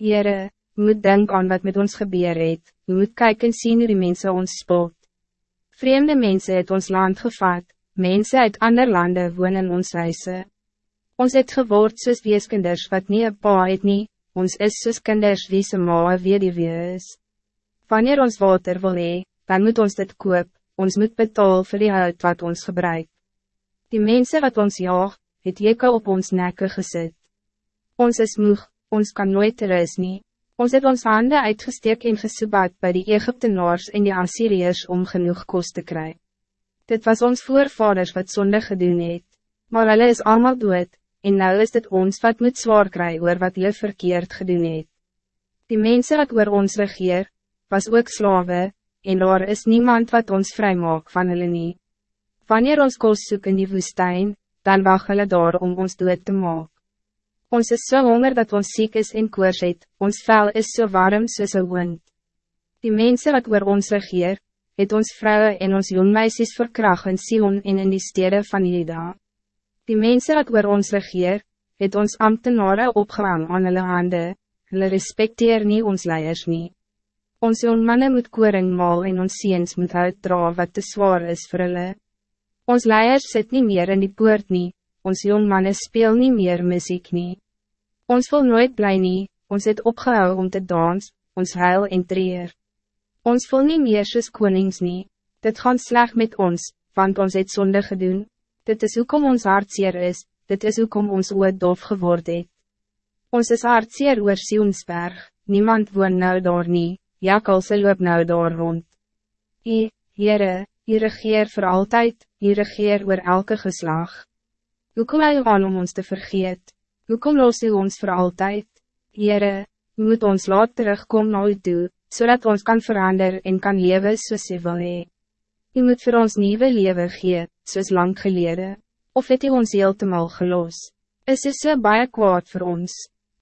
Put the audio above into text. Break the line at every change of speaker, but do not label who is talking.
Heere, u moet denken aan wat met ons gebeur het, u moet kijken en sien hoe die mense ons spot. Vreemde mensen het ons land gevat, mensen uit ander landen wonen in ons huise. Ons het geword soos weeskinders wat nie een pa het nie, ons is soos kinders wie se ma weer is. Wanneer ons water wil hee, dan moet ons dit koop, ons moet betaal voor die hout wat ons gebruikt. Die mensen wat ons jaag, het jekke op ons nekke gezet. Ons is moeg, ons kan nooit rus nie. Ons het ons handen uitgesteek en gesoebaat bij die Egyptenaars en die Assyriërs om genoeg kost te krijgen. Dit was ons voorvaders wat zonde gedoen het, maar hulle is allemaal dood, en nou is dit ons wat moet zwaar kry oor wat hulle verkeerd gedoen het. Die mensen wat oor ons regeer, was ook slaven, en daar is niemand wat ons vrijmaak van hulle nie. Wanneer ons kost soek in die woestijn, dan wacht hulle daar om ons dood te maak. Ons is zo so honger dat ons ziek is en koers het, ons vel is zo so warm soos een wind. Die mensen wat oor ons regeer, het ons vrouwen en ons jongmeisjes verkracht in Sion en in die steden van Juda. Die mensen wat oor ons regeer, het ons ambtenaren opgehang aan hulle hande, hulle respecteer nie ons leiers nie. Ons jongmannen moet koring maal en ons ziens moet uitdra wat te zwaar is voor hulle. Ons leiers zit niet meer in die poort nie, ons jongmannen speel niet meer muziek nie. Ons wil nooit blij nie, ons het opgehou om te dans, ons huil en treer. Ons wil niet meer soos konings nie, dit gaan sleg met ons, want ons het zonde gedoen. Dit is hoekom ons hartseer is, dit is hoekom ons oor dof geword het. Ons is hartseer oor Sionsberg, niemand woon nou daar nie, jakalse loop nou daar rond. I, Heere, U regeer voor altijd, U regeer oor elke geslag. Hoe kom hy aan om ons te vergeet? Hoe kom los U ons voor altijd? Heere, U moet ons laat terugkom na U toe, zodat ons kan veranderen en kan leven soos U wil hee. U moet voor ons nieuwe leven gee, soos lang geleden. Of het U ons heeltemal gelos? Is U so baie kwaad voor ons?